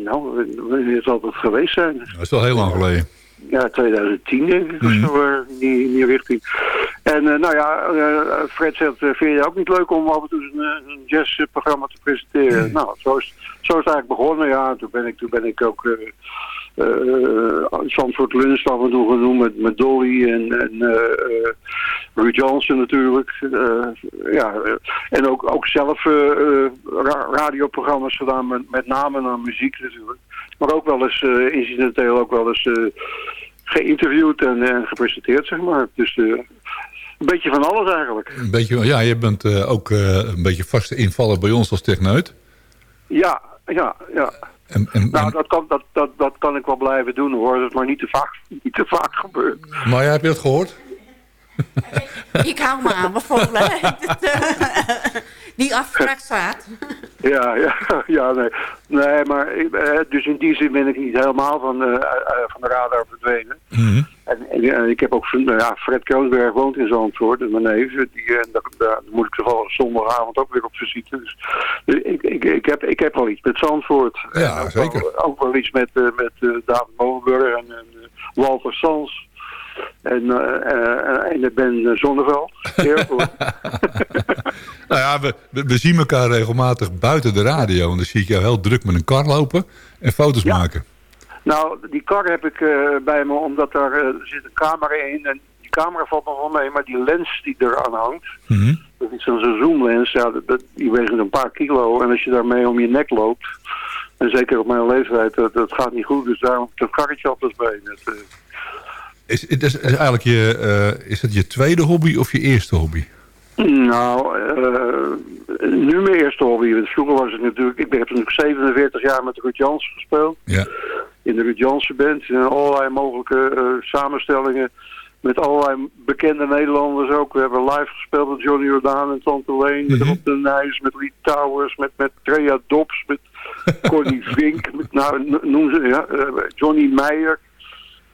nou, wanneer zal dat geweest zijn? Dat is al heel lang geleden. Ja, 2010 denk ik, mm -hmm. zo, in, die, in die richting. En nou ja, Fred zegt, vind je het ook niet leuk om af en toe een, een jazzprogramma te presenteren? Mm. Nou, zo is, zo is het eigenlijk begonnen, ja. Toen ben ik, toen ben ik ook Zandvoort Lunch af en toe genoemd met, met Dolly en, en uh, Ruud Jansen natuurlijk. Ja, en ook, ook zelf ra radioprogramma's gedaan, met, met name naar muziek natuurlijk. Maar ook wel eens incidenteel ook wel eens geïnterviewd en, en, gepresenteerd, zeg maar. Dus een beetje van alles eigenlijk. Een beetje, ja, je bent ook een beetje vaste invaller bij ons als techneut. Ja, ja, ja. En, en, nou, dat kan, dat, dat, dat kan ik wel blijven doen hoor. Dat is maar niet te vaak, niet te vaak gebeurt. Maar heb je dat gehoord? Ik hou me aan bijvoorbeeld. die afspraak staat. Ja, ja, ja, nee. Nee, maar eh, dus in die zin ben ik niet helemaal van, uh, van de radar verdwenen. Mhm. En, en, ik heb ook, nou ja, Fred Kroonsberg woont in Zandvoort, dat is mijn neef. Die, en daar, daar moet ik toevallig zondagavond ook weer op visite. Dus, dus ik, ik, ik, heb, ik heb wel iets met Zandvoort. Ja, ook zeker. Wel, ook wel iets met, met David Molenburg en, en Walter Sans. En, uh, en ik ben Zonneveld. Heel goed. nou ja, we, we, zien elkaar regelmatig buiten de radio. En dan zie ik jou heel druk met een kar lopen en foto's maken. Nou, die kar heb ik bij me omdat daar zit een camera in. En die camera valt nog wel mee, maar die lens die eraan hangt... Mm -hmm. dat is zo'n zoomlens, ja, dat, die weegt een paar kilo. En als je daarmee om je nek loopt En zeker op mijn leeftijd, dat, dat gaat niet goed. Dus daarom dat karretje altijd bij. Dat, Is, is, is eigenlijk je, eh, is het je tweede hobby of je eerste hobby? Nou, eh, nu mijn eerste hobby. Vroeger was het natuurlijk... Ik heb natuurlijk 47 jaar met Ruud Jansen gespeeld. Ja. In de Ruud Jansen Band. In allerlei mogelijke eh, samenstellingen. Met allerlei bekende Nederlanders ook. We hebben live gespeeld met Johnny Jordaan en Tante Leen. Met Mhm. Rob de Nijs, met Lee Towers, met, met Trea Dobbs, met Connie Vink. Met, nou, no- noem ze, ja, Johnny Meijer.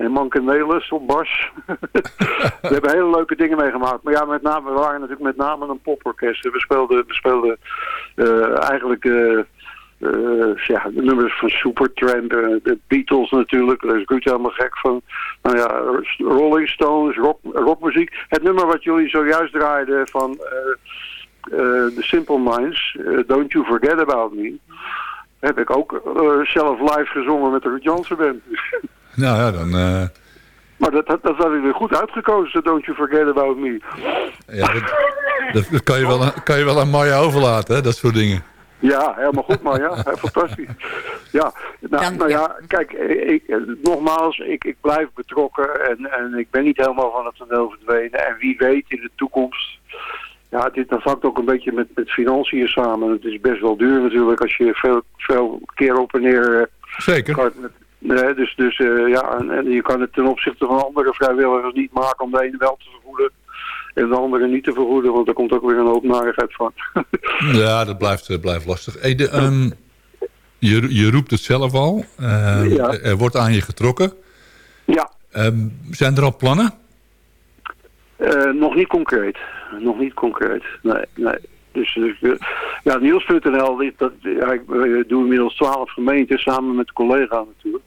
En Manke Nelis op bas. we hebben hele leuke dingen meegemaakt. Maar ja, met name, we waren natuurlijk met name een poporkest. We speelden, we speelden eh, eigenlijk eh, ja, de nummers van Supertramp, eh, de Beatles natuurlijk. Daar is Ruud helemaal gek van. Nou ja, Rolling Stones, rock, rockmuziek. Het nummer wat jullie zojuist draaiden van The Simple Minds, Don't You Forget About Me... heb ik ook zelf live gezongen met de Ruud Jansen Band. Nou ja, dan... eh, Maar dat, dat, dat had ik er goed uitgekozen, Don't You Forget About Me. ja, dat, dat, dat kan, je wel, aan- kan je wel aan Maya overlaten, hè, dat soort dingen. Ja, helemaal goed man, ja. Heel Fantastisch. Ja, nou, nou ja, kijk, ik, eh, nogmaals, ik, ik blijf betrokken en, en ik ben niet helemaal van het toneel verdwenen. En wie weet in de toekomst, ja, dit dat hangt ook een beetje met, met financiën samen. Het is best wel duur natuurlijk als je veel, veel keer op en neer eh, Zeker. met- Nee, dus dus eh, ja, en, en je kan het ten opzichte van andere vrijwilligers niet maken om de ene wel te vergoeden en de andere niet te vergoeden, want er komt ook weer een hoop narigheid van. Ja, dat blijft, eh, blijft lastig. Hey, de, ehm, je, je roept het zelf al. Ehm, Ja. Er wordt aan je getrokken. ja, Ehm, zijn er al plannen? Eh, nog niet concreet. Nog niet concreet. Nee, nee. Dus, dus, ja, dat, ja, ik doe inmiddels twaalf gemeenten samen met een collega natuurlijk.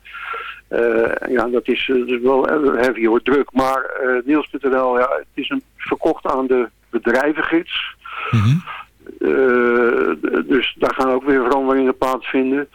Eh, ja, dat is, is wel eh, heavy hoor, druk. Maar Niels.nl, ja, het is een, verkocht aan de bedrijvengids. Mhm. Dus daar gaan ook weer veranderingen plaatsvinden.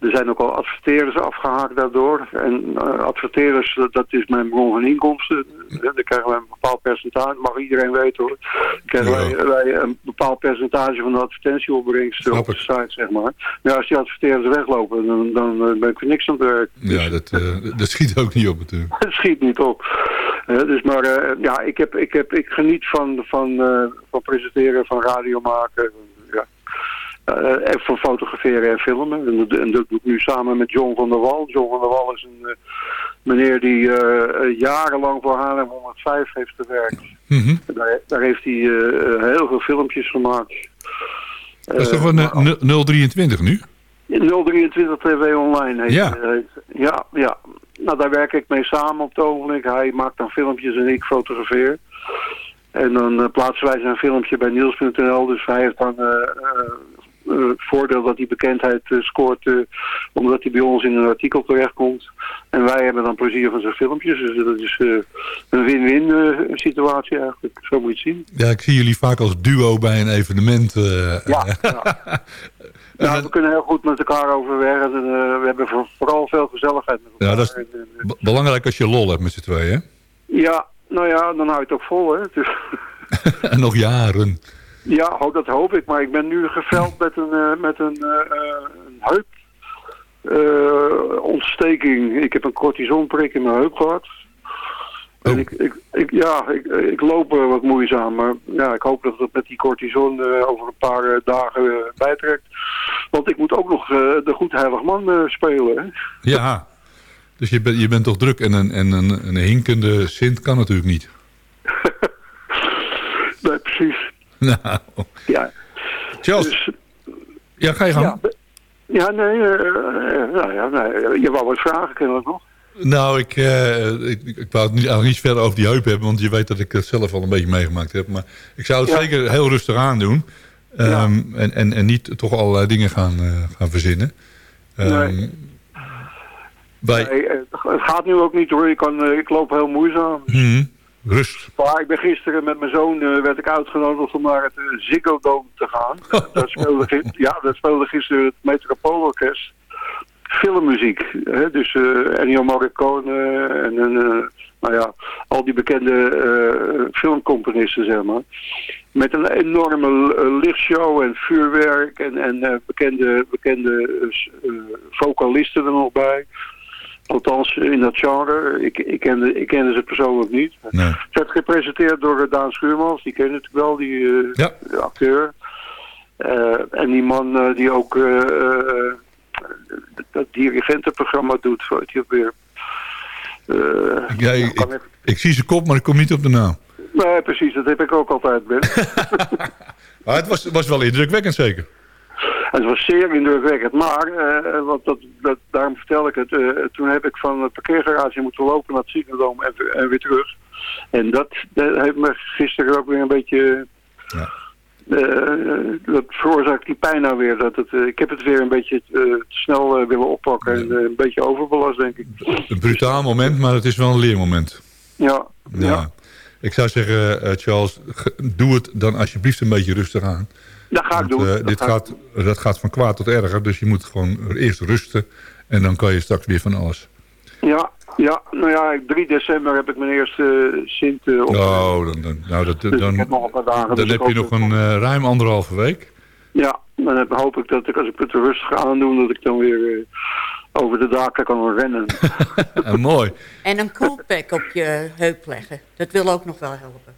Er zijn ook al adverteerders afgehaakt daardoor. En eh, adverteerders, dat- dat is mijn bron van inkomsten. Eh, Daar krijgen wij een bepaald percentage. mag iedereen weten hoor. Dan krijgen Ja. wij, wij een bepaald percentage van de advertentieopbrengst Snap op de ik. site, zeg maar. Maar als die adverteerders weglopen, dan, dan eh, ben ik voor niks aan het werk. Ja, dat, eh, dat schiet ook niet op natuurlijk. Het schiet niet op. Dus maar ja, ik, heb, ik, heb, ik geniet van, van, van presenteren, van radio maken. Eh, van fotograferen en filmen. En dat, en dat doe ik nu samen met John van der Wal. John van der Wal is een eh, meneer die eh, jarenlang voor Haarlem 105 heeft gewerkt. Mhm. Daar, daar heeft hij heel veel filmpjes gemaakt. Dat is toch een maar- eh, 0- 023 nu? 023 TV Online heet Ja. heet- ja, ja. Nou, daar werk ik mee samen op het ogenblik. Hij maakt dan filmpjes en ik fotografeer. En dan plaatsen wij zijn filmpje bij Niels.nl. Dus hij heeft dan voordeel dat hij bekendheid eh, scoort... eh, omdat hij bij ons in een artikel terechtkomt. En wij hebben dan plezier van zijn filmpjes. Dus dat is eh, een win-win eh, situatie eigenlijk. Zo moet je het zien. Ja, ik zie jullie vaak als duo bij een evenement. eh, Ja, eh, ja. Ja, we kunnen heel goed met elkaar overwegen. En, eh, we hebben voor- vooral veel gezelligheid met elkaar. Ja, dat is- eh, belangrijk als je lol hebt met z'n tweeën. hè? ja, nou ja, dan hou je het ook vol, hè. Dus, en nog jaren. Ja, ho- dat hoop ik. Maar ik ben nu geveld met een, eh, met een, eh, een heup. ontsteking. Ik heb een cortisonprik in mijn heup gehad. En Oh. ik, ik, ik, ja, ik, ik loop wat moeizaam, maar ja, ik hoop dat het met die cortison over een paar dagen bijtrekt. Want ik moet ook nog de Goed Heilig Man spelen. Hè? Ja. Dus je, bent je bent toch druk en een, en een, een hinkende Sint kan natuurlijk niet. Nee, precies. Nou, Ja, Charles, dus, ja, ga je gang. ja, nee, nou ja, nee, je wou wat vragen kennelijk nog. Nou, ik, eh, ik, ik wou het niet, eigenlijk niet verder over die heup hebben, want je weet dat ik het zelf al een beetje meegemaakt heb. Maar ik zou het Ja. zeker heel rustig aandoen. Ehm, en, en, en niet toch allerlei dingen gaan, gaan verzinnen. Ehm, Nee. Bij, Nee, het gaat nu ook niet hoor, ik, kan, ik loop heel moeizaam. Mhm. Rust. Maar ik ben gisteren met mijn zoon eh, werd ik uitgenodigd om naar het uh, Ziggo Dome te gaan. daar speelde, ja, daar speelde gisteren het Metropoolorkest. filmmuziek. Hè? Dus uh, Ennio Morricone en, en nou ja, al die bekende filmcomponisten, zeg maar. Met een enorme lichtshow en vuurwerk en, en bekende, bekende vocalisten er nog bij. Althans, in dat genre. Ik, ik, kende, ik kende ze persoonlijk niet. Nee. Het werd gepresenteerd door Daan Schuurmans. Die ken natuurlijk wel, die ja. acteur. Uh, en die man uh, die ook dat dirigentenprogramma doet, weet je weer. ja, ik, ik, ik, zie zijn kop, maar ik kom niet op de naam. Nee, precies, dat heb ik ook altijd, Ben. maar het was, was wel indrukwekkend zeker. Het was zeer indrukwekkend, maar, uh, wat, dat, dat, daarom vertel ik het, uh, toen heb ik van het parkeergarage moeten lopen naar het ziekendoom en, en weer terug. En dat, dat heeft me gisteren ook weer een beetje... Ja. Uh, dat veroorzaakt die pijn nou weer. Dat het, uh, ik heb het weer een beetje uh, te snel willen oppakken. En een beetje overbelast, denk ik. Een brutaal moment, maar het is wel een leermoment. Ja. ja. ja. Ik zou zeggen, Charles, doe het dan alsjeblieft een beetje rustig aan. Dat ga ik doen. Dat dit gaat, dat gaat van kwaad tot erger. Dus je moet gewoon eerst rusten. En dan kan je straks weer van alles. Ja, ja, nou ja, 3 december heb ik mijn eerste uh, Sint uh, op. Oh, dan, dan, nou, dat, dus dan, dan dus heb je nog een uh, ruim anderhalve week. Ja, dan hoop ik dat ik als ik het rustig ga doen, dat ik dan weer uh, over de daken kan rennen. mooi. En een coolpack op je heup leggen. Dat wil ook nog wel helpen.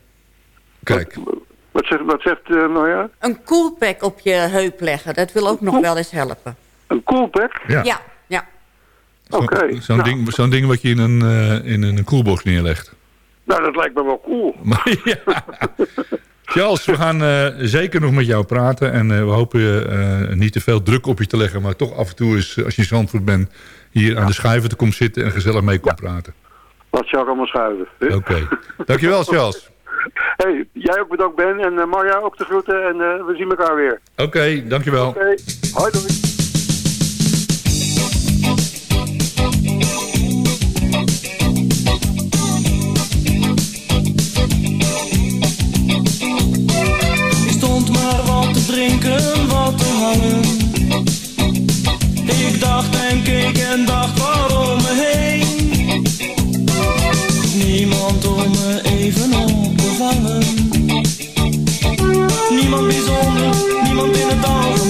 Kijk. Wat zegt, wat zegt uh, Marja? Een coolpack op je heup leggen. Dat wil ook nog wel eens helpen. Een coolpack? Ja. ja. Oké. Zo'n nou. ding, zo ding wat je in een, uh, in een koelbox neerlegt. Nou, dat lijkt me wel cool. ja. Charles, we gaan uh, zeker nog met jou praten. En uh, we hopen uh, niet te veel druk op je te leggen. Maar toch af en toe is, als je in Zandvoort bent... hier ja. aan de schuiven te komen zitten en gezellig mee komt ja. praten. Laat Charles allemaal schuiven. Oké. Okay. Dankjewel, Charles. Hey, jij ook bedankt Ben. En Marja ook te groeten. En we zien elkaar weer. Oké, okay, dankjewel. Oké, okay. hoi doei. drinken, wat te hangen. Ik dacht en keek en dacht waarom me heen. Niemand om me even op te vangen. Niemand bijzonder, niemand in het algemeen.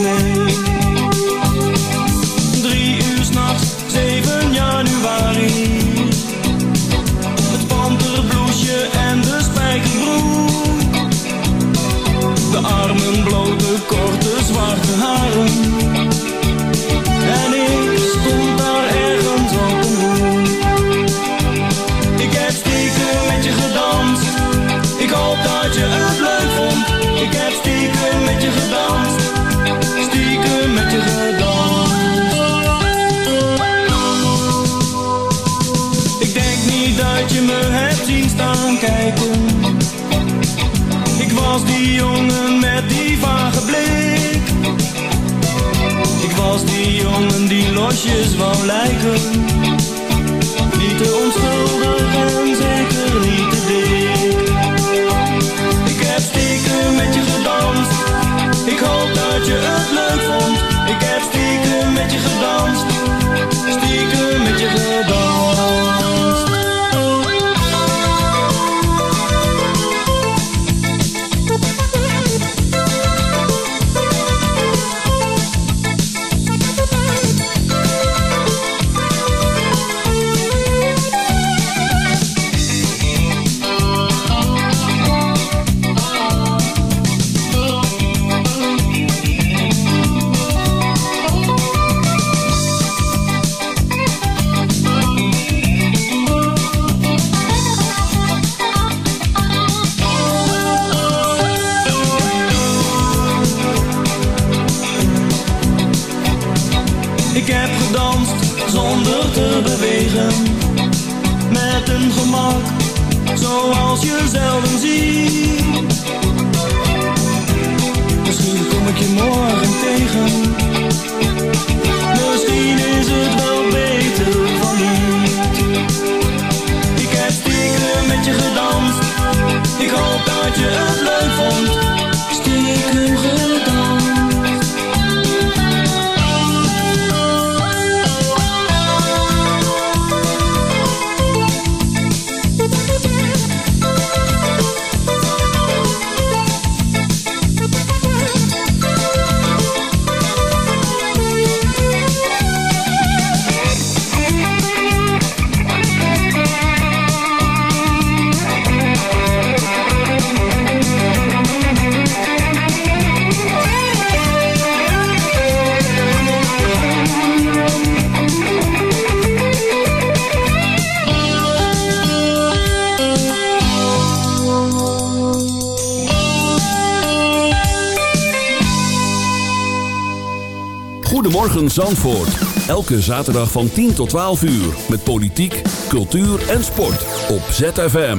Zandvoort. Elke zaterdag van 10 tot 12 uur. Met politiek, cultuur en sport. Op ZFM.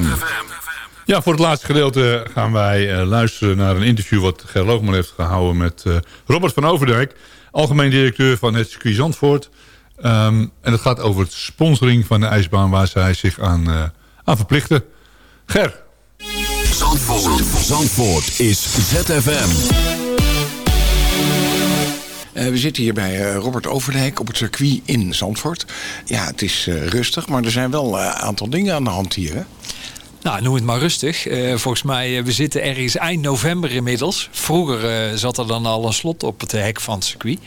Ja, voor het laatste gedeelte gaan wij uh, luisteren naar een interview... wat Ger Loogman heeft gehouden met uh, Robert van Overdijk... algemeen directeur van het circuit Zandvoort. Um, en het gaat over het sponsoring van de ijsbaan... waar zij zich aan, uh, aan verplichten. Ger. Zandvoort. Zandvoort is ZFM. Uh, we zitten hier bij uh, Robert Overdijk op het circuit in Zandvoort. Ja, het is uh, rustig, maar er zijn wel een aantal dingen aan de hand hier. Hè? Nou, noem het maar rustig. Uh, volgens mij, uh, we zitten ergens eind november inmiddels. Vroeger uh, zat er dan al een slot op het hek van het circuit.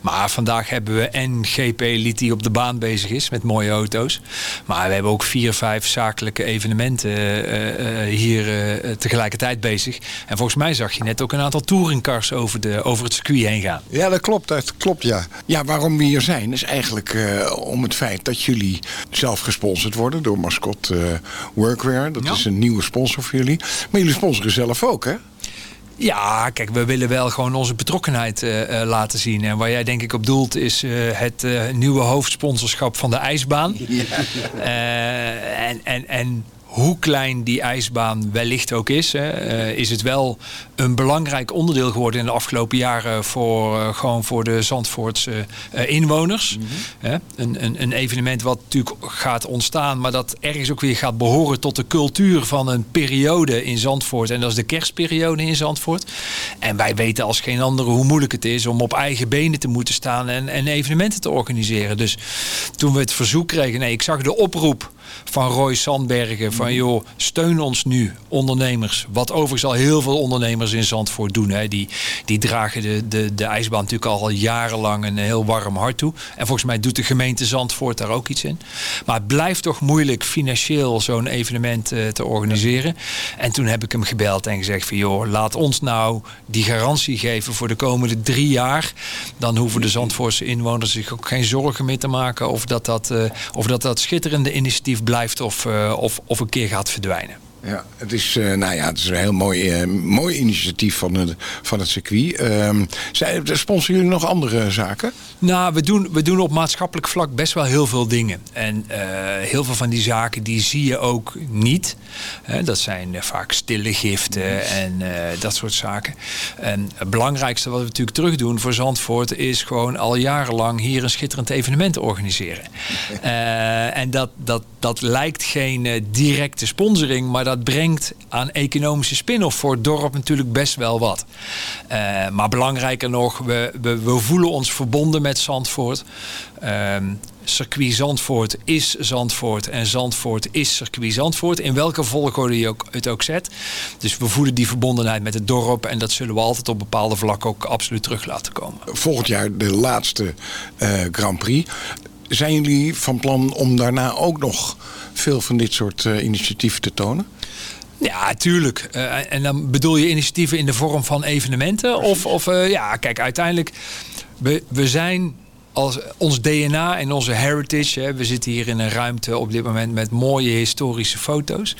Maar vandaag hebben we en GP Elite die op de baan bezig is met mooie auto's. Maar we hebben ook vier, vijf zakelijke evenementen hier tegelijkertijd bezig. En volgens mij zag je net ook een aantal touringcars over, de, over het circuit heen gaan. Ja, dat klopt. Dat klopt, ja. Ja, waarom we hier zijn is eigenlijk om het feit dat jullie zelf gesponsord worden door Mascot Workwear. Dat ja. is een nieuwe sponsor voor jullie. Maar jullie sponsoren zelf ook, hè? Ja, kijk, we willen wel gewoon onze betrokkenheid uh, uh, laten zien. En waar jij denk ik op doelt is uh, het nieuwe hoofdsponsorschap van de ijsbaan. Ja. en, en, en hoe klein die ijsbaan wellicht ook is, hè, uh, is het wel een belangrijk onderdeel geworden in de afgelopen jaren voor, uh, gewoon voor de Zandvoortse uh, inwoners. Mm -hmm. een, een, een, evenement wat natuurlijk gaat ontstaan, maar dat ergens ook weer gaat behoren tot de cultuur van een periode in Zandvoort. En dat is de kerstperiode in Zandvoort. En wij weten als geen andere hoe moeilijk het is om op eigen benen te moeten staan en, en evenementen te organiseren. Dus toen we het verzoek kregen, nee, ik zag de oproep van Roy Sandbergen. Van joh, steun ons nu, ondernemers. Wat overigens al heel veel ondernemers in Zandvoort doen. Hè. Die, die dragen de, de, de ijsbaan natuurlijk al jarenlang een heel warm hart toe. En volgens mij doet de gemeente Zandvoort daar ook iets in. Maar het blijft toch moeilijk financieel zo'n evenement uh, te organiseren. En toen heb ik hem gebeld en gezegd van joh, laat ons nou die garantie geven voor de komende drie jaar. Dan hoeven de Zandvoortse inwoners zich ook geen zorgen meer te maken of dat dat, uh, of dat, dat schitterende initiatief blijft of, uh, of, of een keer gaat verdwijnen. Ja, het is, uh, nou ja, het is een heel mooi, uh, mooi initiatief van het, van het circuit. Uh, sponsoren jullie nog andere zaken? Nou, we doen, we doen op maatschappelijk vlak best wel heel veel dingen. En heel veel van die zaken die zie je ook niet. dat zijn vaak stille giften en dat soort zaken. En het belangrijkste wat we natuurlijk terug doen voor Zandvoort... is gewoon al jarenlang hier een schitterend evenement organiseren. en dat, dat, dat lijkt geen directe sponsoring, maar dat brengt aan economische spin-off voor het dorp natuurlijk best wel wat. Uh, maar belangrijker nog, we, we, we, voelen ons verbonden met Zandvoort. Uh, circuit Zandvoort is Zandvoort en Zandvoort is circuit Zandvoort. In welke volgorde je het ook zet. Dus we voelen die verbondenheid met het dorp en dat zullen we altijd op bepaalde vlakken ook absoluut terug laten komen. Volgend jaar de laatste uh, Grand Prix. Zijn jullie van plan om daarna ook nog veel van dit soort uh, initiatieven te tonen? Ja, tuurlijk. Uh, en dan bedoel je initiatieven in de vorm van evenementen? Of, of uh, ja, kijk, uiteindelijk, we, we zijn als ons DNA en onze heritage, hè, we zitten hier in een ruimte op dit moment met mooie historische foto's,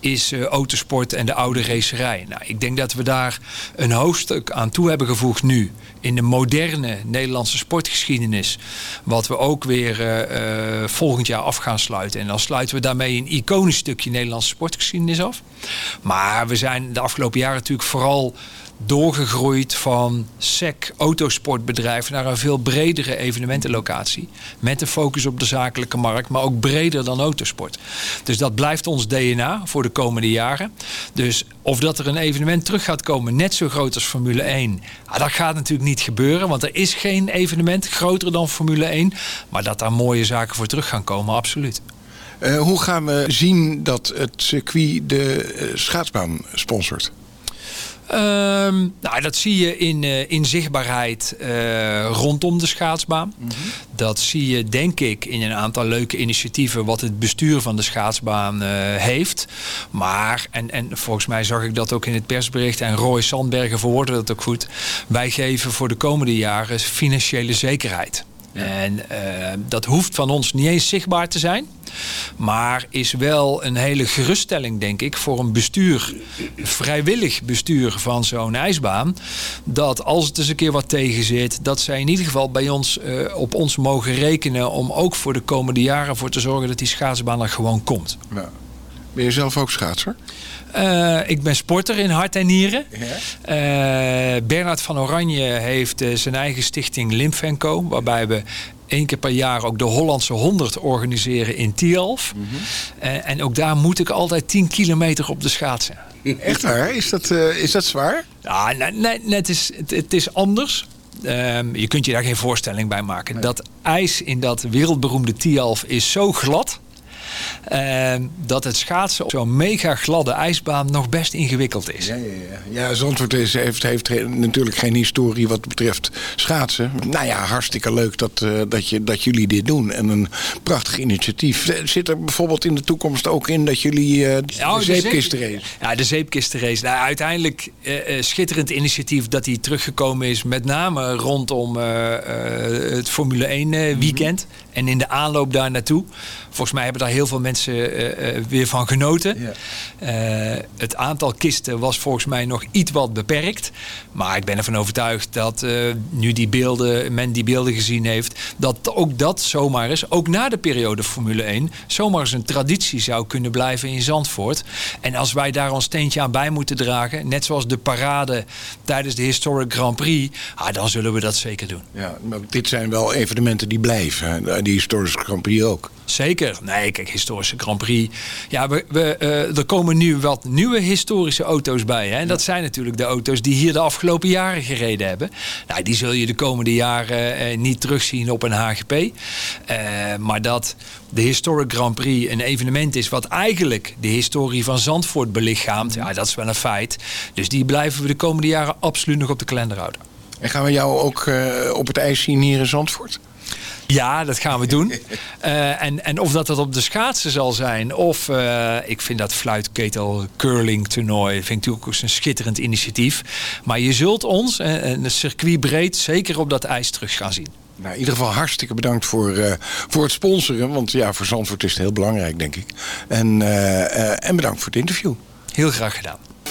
is uh, autosport en de oude racerij. Nou, ik denk dat we daar een hoofdstuk aan toe hebben gevoegd nu in de moderne Nederlandse sportgeschiedenis, wat we ook weer uh, uh, volgend jaar af gaan sluiten. En dan sluiten we daarmee een iconisch stukje Nederlandse sportgeschiedenis af. Maar we zijn de afgelopen jaren natuurlijk vooral doorgegroeid van SEC autosportbedrijf naar een veel bredere evenementenlocatie. Met de focus op de zakelijke markt, maar ook breder dan autosport. Dus dat blijft ons DNA voor de komende jaren. Dus of dat er een evenement terug gaat komen, net zo groot als Formule 1, ah, dat gaat natuurlijk niet gebeuren. Want er is geen evenement groter dan Formule 1. Maar dat daar mooie zaken voor terug gaan komen, absoluut. Uh, hoe gaan we zien dat het circuit de uh, schaatsbaan sponsort? Um, nou, dat zie je in, uh, in zichtbaarheid uh, rondom de schaatsbaan. Mm -hmm. Dat zie je, denk ik, in een aantal leuke initiatieven wat het bestuur van de schaatsbaan uh, heeft. Maar, en, en volgens mij zag ik dat ook in het persbericht, en Roy Sandbergen verwoordde dat ook goed. Wij geven voor de komende jaren financiële zekerheid. En eh, dat hoeft van ons niet eens zichtbaar te zijn. Maar is wel een hele geruststelling, denk ik, voor een bestuur, vrijwillig bestuur van zo'n ijsbaan. Dat als het eens een keer wat tegen zit, dat zij in ieder geval bij ons eh, op ons mogen rekenen om ook voor de komende jaren voor te zorgen dat die schaatsbaan er gewoon komt. Ja. Ben je zelf ook schaatser? Uh, ik ben sporter in hart en nieren. Uh, Bernard van Oranje heeft uh, zijn eigen stichting Lymf Co. Waarbij we één keer per jaar ook de Hollandse 100 organiseren in Tialf. Mm -hmm. en ook daar moet ik altijd 10 kilometer op de schaatsen. Echt waar? Is dat, is dat zwaar? Ja, nee, nee, het, is, het, het is anders. Um, je kunt je daar geen voorstelling bij maken. Nee. Dat ijs in dat wereldberoemde Tialf is zo glad. Uh, dat het schaatsen op zo'n mega gladde ijsbaan nog best ingewikkeld is. Ja, ja, ja. ja Zandvoort is, heeft, heeft natuurlijk geen historie wat betreft schaatsen. Nou ja, hartstikke leuk dat, uh, dat, je, dat jullie dit doen. En een prachtig initiatief. Zit er bijvoorbeeld in de toekomst ook in dat jullie uh, de, oh, de zeepkistenrace... Ja, de zeepkistenrace. Nou, uiteindelijk uh, schitterend initiatief dat hij teruggekomen is. Met name rondom het Formule 1 weekend. Mm -hmm. En in de aanloop daar naartoe. Volgens mij hebben daar heel veel mensen uh, uh, weer van genoten. Ja. Uh, het aantal kisten was volgens mij nog iets wat beperkt. Maar ik ben ervan overtuigd dat nu die beelden, men die beelden gezien heeft... dat ook dat zomaar eens, ook na de periode Formule 1... zomaar eens een traditie zou kunnen blijven in Zandvoort. En als wij daar ons steentje aan bij moeten dragen... net zoals de parade tijdens de Historic Grand Prix... Ah, dan zullen we dat zeker doen. Ja, maar dit zijn wel evenementen die blijven. Die Historic Grand Prix ook. Zeker. Nee, kijk, historische Grand Prix. Ja, we, we, uh, er komen nu wat nieuwe historische auto's bij. Hè? En dat zijn natuurlijk de auto's die hier de afgelopen jaren gereden hebben. Nou, die zul je de komende jaren uh, niet terugzien op een HGP. Uh, maar dat de Historic Grand Prix een evenement is wat eigenlijk de historie van Zandvoort belichaamt. Ja, dat is wel een feit. Dus die blijven we de komende jaren absoluut nog op de kalender houden. En gaan we jou ook op het ijs zien hier in Zandvoort? Ja, dat gaan we doen. Uh, en, en of dat dat op de schaatsen zal zijn, of uh, ik vind dat fluitketel curling toernooi, vind ik ook een schitterend initiatief. Maar je zult ons, uh, een circuit breed, zeker op dat ijs terug gaan zien. Nou, in ieder geval hartstikke bedankt voor, uh, voor het sponsoren. Want ja, voor Zandvoort is het heel belangrijk, denk ik. En, uh, en bedankt voor het interview. Heel graag gedaan.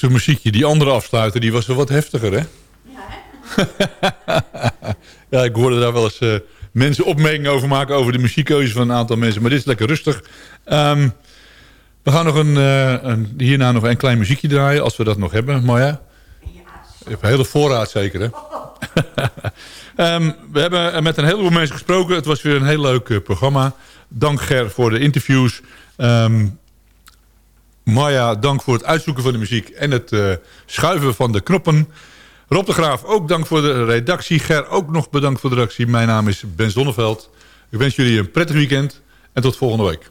Rustig muziekje. Die andere afsluiter die was wel wat heftiger, hè? ja, ik hoorde daar wel eens uh, mensen opmerkingen over maken... over de muziekkeuze van een aantal mensen. Maar dit is lekker rustig. Um, we gaan nog een, uh, een, hierna nog een klein muziekje draaien... als we dat nog hebben, Maya. Je hebt een hele voorraad zeker, hè? um, we hebben met een heleboel mensen gesproken. Het was weer een heel leuk programma. Dank Ger voor de interviews. Um, Maya, dank voor het uitzoeken van de muziek en het uh, schuiven van de knoppen. Rob de Graaf, ook dank voor de redactie. Ger, ook nog bedankt voor de redactie. Mijn naam is Ben Zonneveld. Ik wens jullie een prettig weekend en tot volgende week.